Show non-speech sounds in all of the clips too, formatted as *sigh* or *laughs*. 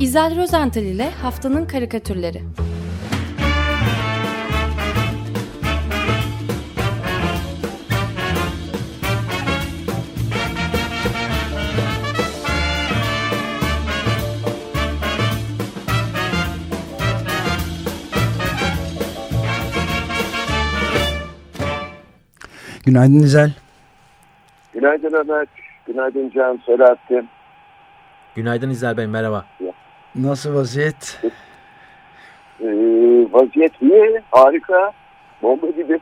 İzel Rozental ile Haftanın Karikatürleri Günaydın İzel. Günaydın Ömer. Günaydın Can Selahattin. Günaydın İzel Bey merhaba. Nasıl vaziyet? Ee, vaziyet iyi. Harika. Bomba gibi.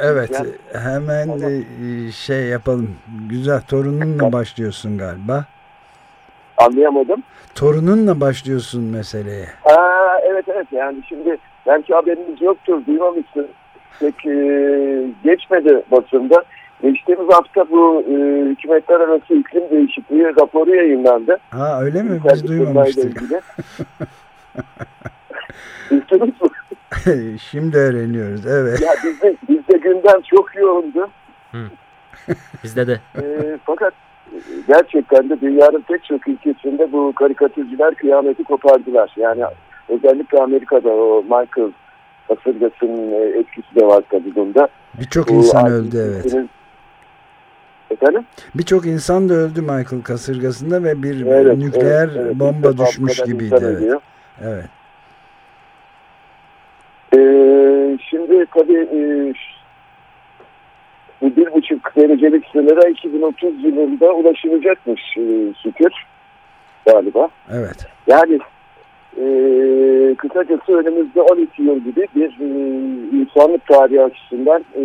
Evet Yani- hemen e, şey yapalım. Güzel torununla başlıyorsun galiba. Anlayamadım. Torununla başlıyorsun meseleye. Ha, evet evet yani şimdi belki haberiniz yoktur. Duymamışsın. Pek e, geçmedi basında. Geçtiğimiz hafta bu e, hükümetler arası iklim değişikliği raporu yayınlandı. Ha öyle mi? Biz duymamıştık. *laughs* Duydunuz mu? *laughs* Şimdi öğreniyoruz. Evet. Ya bizde, bizde gündem çok yoğundu. Bizde de. *laughs* E, fakat gerçekten de dünyanın pek çok ülkesinde bu karikatürcüler kıyameti kopardılar. Yani özellikle Amerika'da o Michael kasırgasının e, etkisi de var tabii bunda. Birçok insan öldü evet. Efendim? Birçok insan da öldü Michael kasırgasında ve bir Evet, nükleer evet, evet. İlk bomba bu düşmüş gibiydi. Evet. evet. Ee, şimdi tabii e, bu bir buçuk derecelik sınıra 2030 yılında ulaşılacakmış e, şükür galiba. Evet. Yani e, kısacası önümüzde 12 yıl gibi bir e, insanlık tarihi açısından e,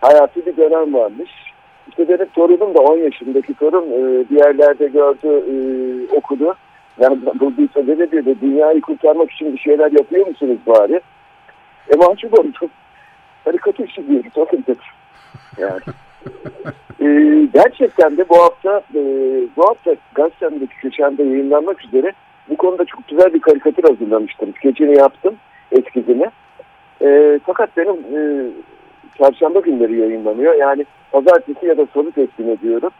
hayati bir dönem varmış. İşte benim torunum da 10 yaşındaki torun e, bir yerlerde gördü, e, okudu. Yani bulduysa dedi dedi, dünyayı kurtarmak için bir şeyler yapıyor musunuz bari? E mahcup oldum. Karikatür çiziyoruz oğlum dedi. Yani. E, gerçekten de bu hafta e, bu hafta gazetemdeki köşemde yayınlanmak üzere bu konuda çok güzel bir karikatür hazırlamıştım. Skecini yaptım eskizini. E, fakat benim e, çarşamba günleri yayınlanıyor. Yani pazartesi ya da salı teslim ediyorum.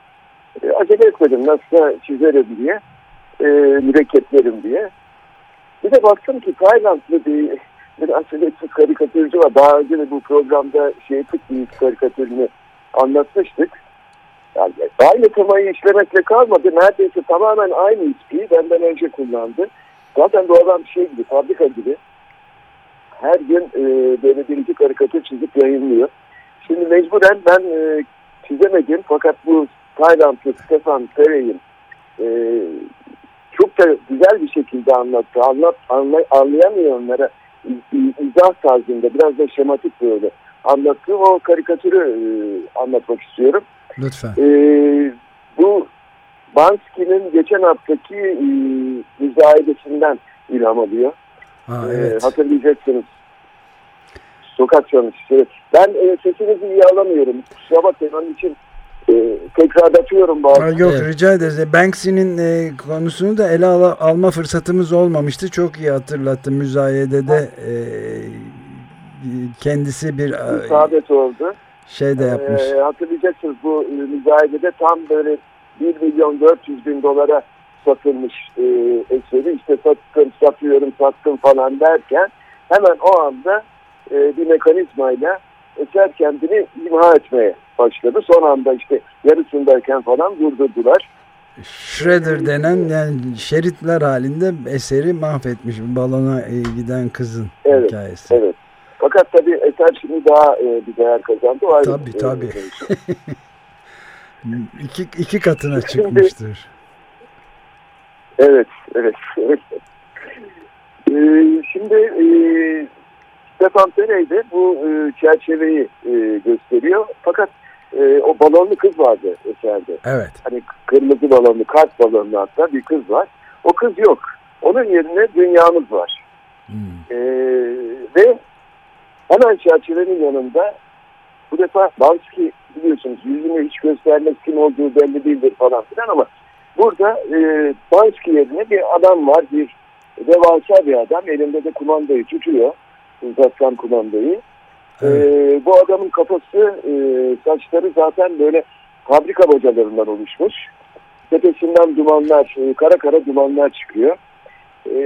E, acele etmedim nasılsa çizerim diye. E, mürekkeplerim diye. Bir de baktım ki Taylandlı bir, bir asaletsiz karikatürcü var. Daha önce de bu programda şey bir karikatürünü anlatmıştık. Yani aynı temayı işlemekle kalmadı. Neredeyse tamamen aynı ismi benden önce kullandı. Zaten bu adam şey gibi, fabrika gibi. Her gün e, böyle bir iki karikatür çizip yayınlıyor. Şimdi mecburen ben e, çizemedim fakat bu Taylandlı Stefan Perey'in e, çok da güzel bir şekilde anlattı. Anlat, anlay, anlayamayanlara iz- iz- izah tarzında biraz da şematik böyle anlattığım o karikatürü e, anlatmak istiyorum. Lütfen. Ee, bu Bansky'nin geçen haftaki e, müzayedesinden ilham alıyor. Ha, Ee, evet. hatırlayacaksınız. Sokak sanatçısı. Ben e, sesinizi iyi alamıyorum. Kusura bakmayın onun için e, tekrarlatıyorum Ha, bazı. yok Evet. rica ederiz. E, Banksy'nin e, konusunu da ele ala- alma fırsatımız olmamıştı. Çok iyi hatırlattı müzayedede e, kendisi bir e, isabet oldu. şey de yapmış. Ee, hatırlayacaksınız bu e, müzayedede tam böyle 1 milyon 400 bin dolara satılmış e, eseri. İşte sattım, satıyorum, sattım falan derken hemen o anda e, bir mekanizmayla eser kendini imha etmeye başladı. Son anda işte yarısındayken falan durdurdular. Shredder denen yani şeritler halinde eseri mahvetmiş. Balona e, giden kızın Evet, hikayesi. Evet. Fakat tabii eser şimdi daha e, bir değer kazandı. Ayrı Tabii, e, tabii. şey. *laughs* İki, iki katına Şimdi- çıkmıştır. Evet, evet, evet. Ee, şimdi e, Stefan Perey de bu e, çerçeveyi e, gösteriyor. Fakat e, o balonlu kız vardı eserde. Evet. Hani kırmızı balonlu, kart balonlu hatta bir kız var. O kız yok. Onun yerine dünyamız var. Hmm. Ee, ve hemen çerçevenin yanında bu defa Bansky biliyorsunuz yüzünü hiç göstermez kim olduğu belli değildir falan filan ama burada e, Bansky yerine bir adam var bir devasa bir adam elinde de kumandayı tutuyor uzaktan kumandayı Evet. Ee, bu adamın kafası, e, saçları zaten böyle fabrika bacalarından oluşmuş. tepesinden dumanlar, e, kara kara dumanlar çıkıyor. E,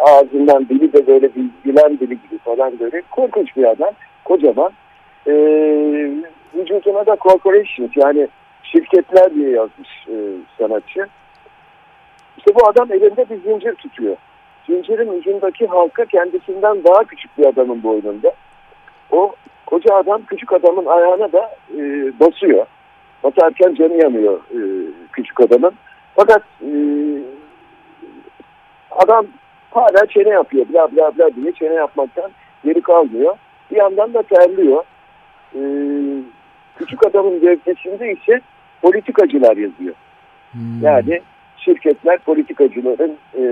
ağzından dili de böyle bir gülen dili gibi falan böyle korkunç bir adam, kocaman. E, vücuduna da corporations yani şirketler diye yazmış e, sanatçı. İşte bu adam elinde bir zincir tutuyor. Zincirin ucundaki halka kendisinden daha küçük bir adamın boynunda. O koca adam küçük adamın ayağına da e, basıyor. Basarken canı yanıyor e, küçük adamın. Fakat e, adam hala çene yapıyor. Bla bla bla diye çene yapmaktan geri kalmıyor. Bir yandan da terliyor. E, küçük adamın gövdesinde ise politikacılar yazıyor. Hmm. Yani şirketler politikacıların e,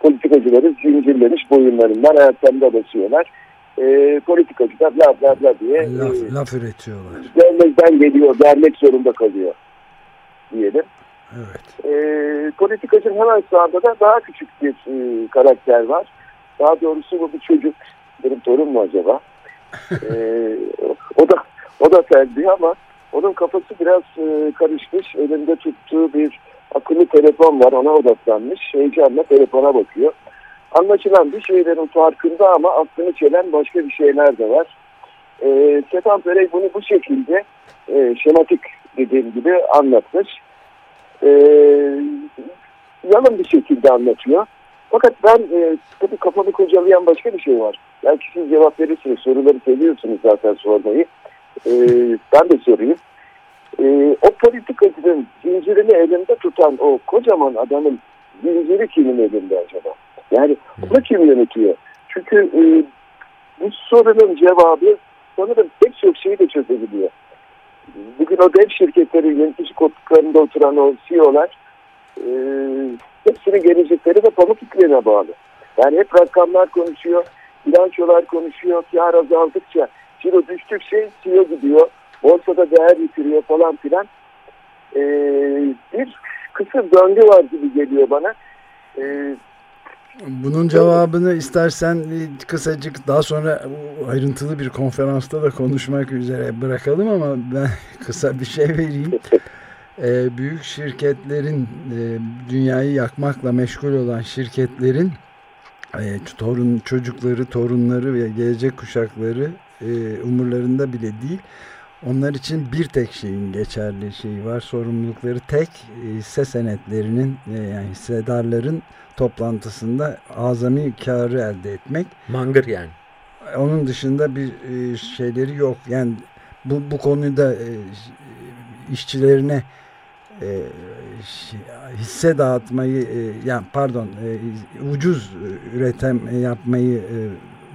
politikacıların zincirlemiş boyunlarından ayaklarında basıyorlar. E, politikacılar bla bla bla diye laf, e, laf üretiyorlar. Görmekten geliyor, vermek zorunda kalıyor diyelim. Evet. E, politikacının hemen sağında da daha küçük bir e, karakter var. Daha doğrusu bu bir çocuk. Benim torun mu acaba? *laughs* e, o da o da terbiye ama onun kafası biraz e, karışmış. Elinde tuttuğu bir akıllı telefon var ona odaklanmış. Heyecanla telefona bakıyor. Anlaşılan bir şeylerin farkında ama aklını çelen başka bir şeyler de var. E, Stefan Perey bunu bu şekilde e, şematik dediğim gibi anlatmış. E, yalın bir şekilde anlatıyor. Fakat ben e, tabii kafamı kurcalayan başka bir şey var. Belki siz cevap verirsiniz. Soruları seviyorsunuz zaten sormayı. E, ben de sorayım e, o politikacının zincirini elinde tutan o kocaman adamın zinciri kimin elinde acaba? Yani onu kim yönetiyor? Çünkü e, bu sorunun cevabı sanırım pek çok şeyi de çözebiliyor. Bugün o dev şirketlerin yönetici koltuklarında oturan o CEO'lar e, hepsinin gelecekleri de pamuk ipliğine bağlı. Yani hep rakamlar konuşuyor, bilançolar konuşuyor, kar azaldıkça, ciro düştükçe CEO gidiyor borsada değer yitiriyor falan filan. E, bir kısır döngü var gibi geliyor bana. E, bunun cevabını istersen kısacık daha sonra ayrıntılı bir konferansta da konuşmak üzere bırakalım ama ben *laughs* kısa bir şey vereyim. Ee, büyük şirketlerin e, dünyayı yakmakla meşgul olan şirketlerin e, torun çocukları, torunları ve gelecek kuşakları e, umurlarında bile değil. Onlar için bir tek şeyin geçerli şeyi var. Sorumlulukları tek e, hisse senetlerinin e, yani hissedarların toplantısında azami karı elde etmek. Mangır yani. Onun dışında bir e, şeyleri yok. Yani bu, bu konuda işçilerine hisse dağıtmayı yani pardon ucuz üretim yapmayı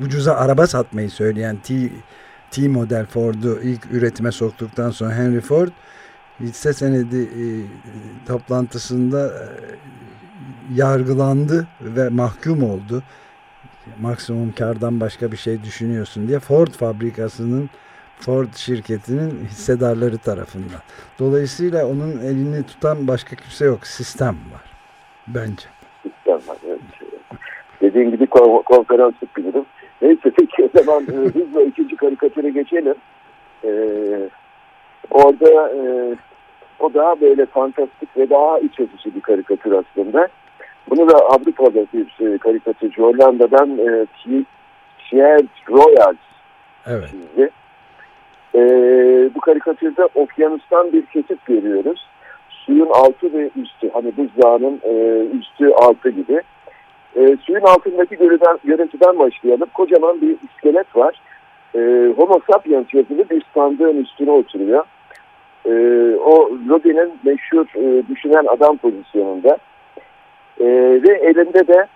ucuza araba satmayı söyleyen T T model Ford'u ilk üretime soktuktan sonra Henry Ford hisse senedi e, toplantısında e, yargılandı ve mahkum oldu. Maksimum kardan başka bir şey düşünüyorsun diye Ford fabrikasının Ford şirketinin hissedarları tarafından. Dolayısıyla onun elini tutan başka kimse yok. Sistem var. Bence. Sistem var. Evet. Dediğim gibi konferans bilirim. Neyse peki o zaman e, hızla ikinci karikatüre geçelim. E, orada e, o daha böyle fantastik ve daha iç açıcı bir karikatür aslında. Bunu da Avrupa'da bir e, karikatürcü Hollanda'dan e, Thierry Royals evet. çizdi. E, bu karikatürde okyanustan bir kesit görüyoruz. Suyun altı ve üstü, hani buzdağının e, üstü altı gibi. E, suyun altındaki görüden, görüntüden başlayalım. Kocaman bir iskelet var. E, Homo sapiens yazılı bir sandığın üstüne oturuyor. E, o Lodi'nin meşhur e, düşünen adam pozisyonunda. E, ve elinde de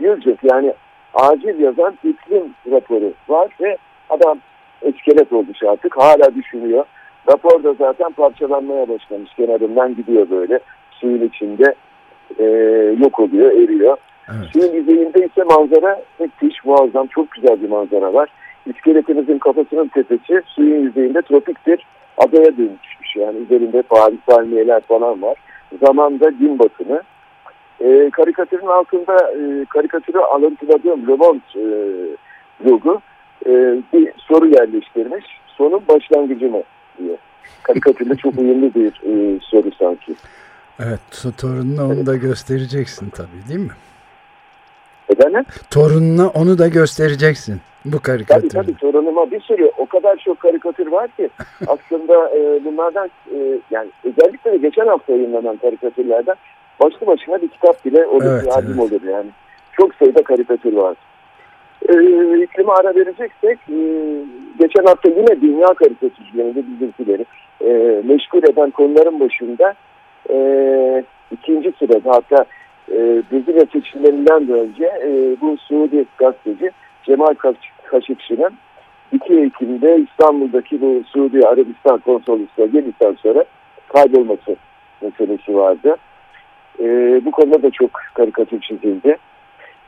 Yılcık yani acil yazan iklim raporu var ve adam iskelet olmuş artık hala düşünüyor. Rapor da zaten parçalanmaya başlamış kenarından gidiyor böyle suyun içinde e, yok oluyor eriyor. Evet. Yüzeyinde ise manzara müthiş, muazzam, çok güzel bir manzara var. İskeletimizin kafasının tepesi suyun yüzeyinde tropik bir adaya dönüşmüş. Yani üzerinde Paris palmiyeler falan var. Zamanda gün batımı. E, karikatürün altında e, karikatürü alıntıladığım Le Monde e, logo e, bir soru yerleştirmiş. Sonun başlangıcı mı diyor. Karikatürle çok uyumlu bir e, soru sanki. Evet torununa onu da göstereceksin tabii değil mi? Efendim? Torununa onu da göstereceksin bu karikatürü. Tabii tabii torunuma bir sürü o kadar çok karikatür var ki *laughs* aslında e, bunlardan e, yani özellikle de geçen hafta yayınlanan karikatürlerden başlı başına bir kitap bile olur, Evet, bir albüm evet. olur yani. Çok sayıda karikatür var. E, iklime ara vereceksek e, geçen hafta yine dünya karikatürcülerinde bizimkileri e, meşgul eden konuların başında e, ikinci sırada hatta e, Brezilya seçimlerinden de önce e, bu Suudi gazeteci Cemal Kaş- Kaşıkçı'nın 2 Ekim'de İstanbul'daki bu Suudi Arabistan konsolosluğuna geldikten sonra kaybolması meselesi vardı. E, bu konuda da çok karikatür çizildi.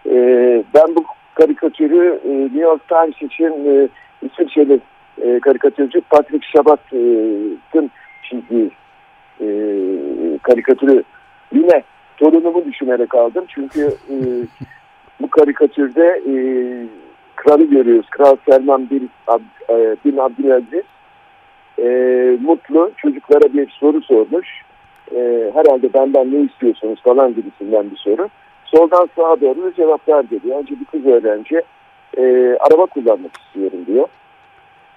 E, ben bu karikatürü e, New York Times için e, İsviçreli e, karikatürcü Patrick Shabat'ın çizdiği e, karikatürü yine torunumu düşünerek aldım. Çünkü e, bu karikatürde e, kralı görüyoruz. Kral Selman bin, Ab, e, bin Abdülaziz e, mutlu çocuklara bir soru sormuş. E, herhalde benden ne istiyorsunuz falan gibisinden bir soru. Soldan sağa doğru da cevaplar geliyor. Önce bir kız öğrenci e, araba kullanmak istiyorum diyor.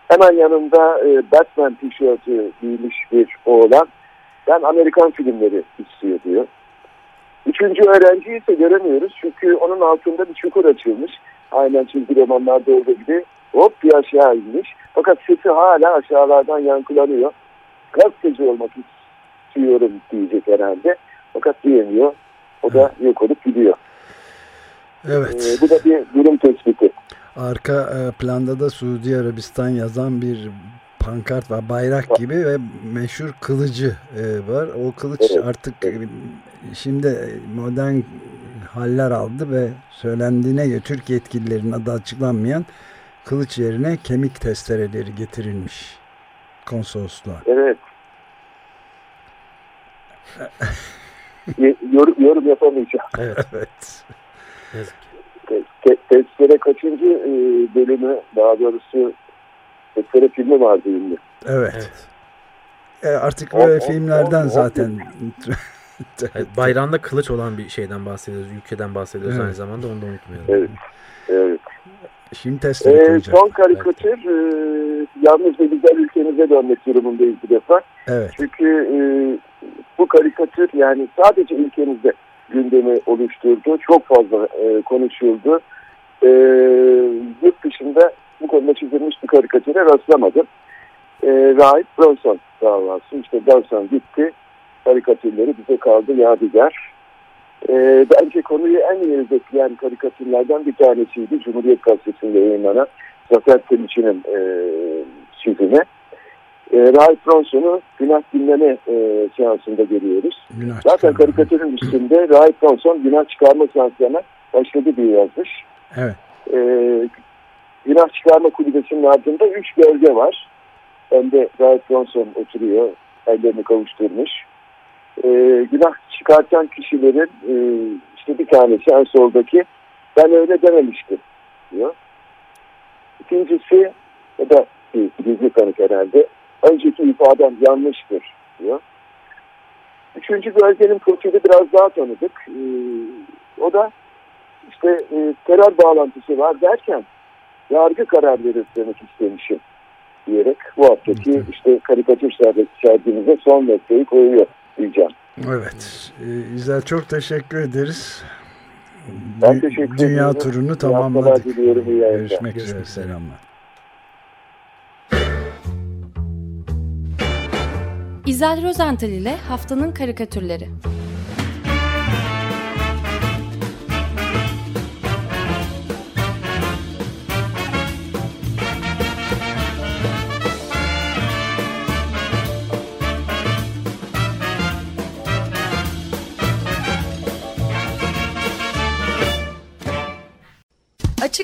Hemen yanında e, Batman tişörtü giymiş bir oğlan ben Amerikan filmleri istiyor diyor. Üçüncü öğrenciyi ise göremiyoruz çünkü onun altında bir çukur açılmış. Aynen çizgi romanlarda olduğu gibi hop bir aşağı inmiş. Fakat sesi hala aşağılardan yankılanıyor. Gazeteci olmak istiyorum diyecek herhalde. Fakat diyemiyor. O da yok olup gidiyor. Evet. Ee, bu da bir durum tespiti. Arka e, planda da Suudi Arabistan yazan bir pankart var, bayrak gibi ve meşhur kılıcı e, var. O kılıç Evet, artık şimdi modern haller aldı ve söylendiğine göre Türk yetkililerin adı açıklanmayan kılıç yerine kemik testereleri getirilmiş konsolosluğa. Evet. *laughs* Yorum, yorum yapamayacağım. Evet. *laughs* Evet. Te- te- Testere kaçıncı e, bölümü daha doğrusu Testere filmi vardı ünlü. Evet. Evet. E, artık O- böyle filmlerden o- o- zaten *laughs* Evet, *laughs* bayrağında kılıç olan bir şeyden bahsediyoruz. Ülkeden bahsediyoruz Evet. aynı zamanda onu da unutmayalım. Evet. Evet. şimdi testere Ee, son karikatür e, yalnız ve güzel ülkemize dönmek durumundayız bu defa. Evet. Çünkü e, bu karikatür yani sadece ülkemizde gündemi oluşturdu. Çok fazla e, konuşuldu. E, yurt dışında bu konuda çizilmiş bir karikatüre rastlamadım. E, Rahip Bronson davası. İşte Bronson gitti. Karikatürleri bize kaldı yadigar. E, bence konuyu en iyi özetleyen karikatürlerden bir tanesiydi. Cumhuriyet Gazetesi'nde yayınlanan Zafer Teliçi'nin e, çizimi. E, Rahip Bronson'u günah dinleme e, seansında görüyoruz. Günah Zaten çıkarma. karikatürün üstünde Rahip Bronson günah çıkarma seanslarına başladı diye yazmış. Evet. E, günah çıkarma kulübesinin ardında üç gölge var. Önde Rahip Bronson oturuyor, ellerini kavuşturmuş. E, günah çıkartan kişilerin e, işte bir tanesi en soldaki ben öyle dememiştim diyor. İkincisi o da bir gizli tanık herhalde. Önceki ifadem yanlıştır diyor. Üçüncü bölgenin profili biraz daha tanıdık. Ee, o da işte e, terör bağlantısı var derken yargı kararları istemek istemişim diyerek bu haftaki işte karikatür ser- sergimize son noktayı koyuyor diyeceğim. Evet. Ee, İzel çok teşekkür ederiz. Ben teşekkür Dünya turunu tamamladık. Görüşmek üzere. Selamlar. İzel Rozental ile Haftanın Karikatürleri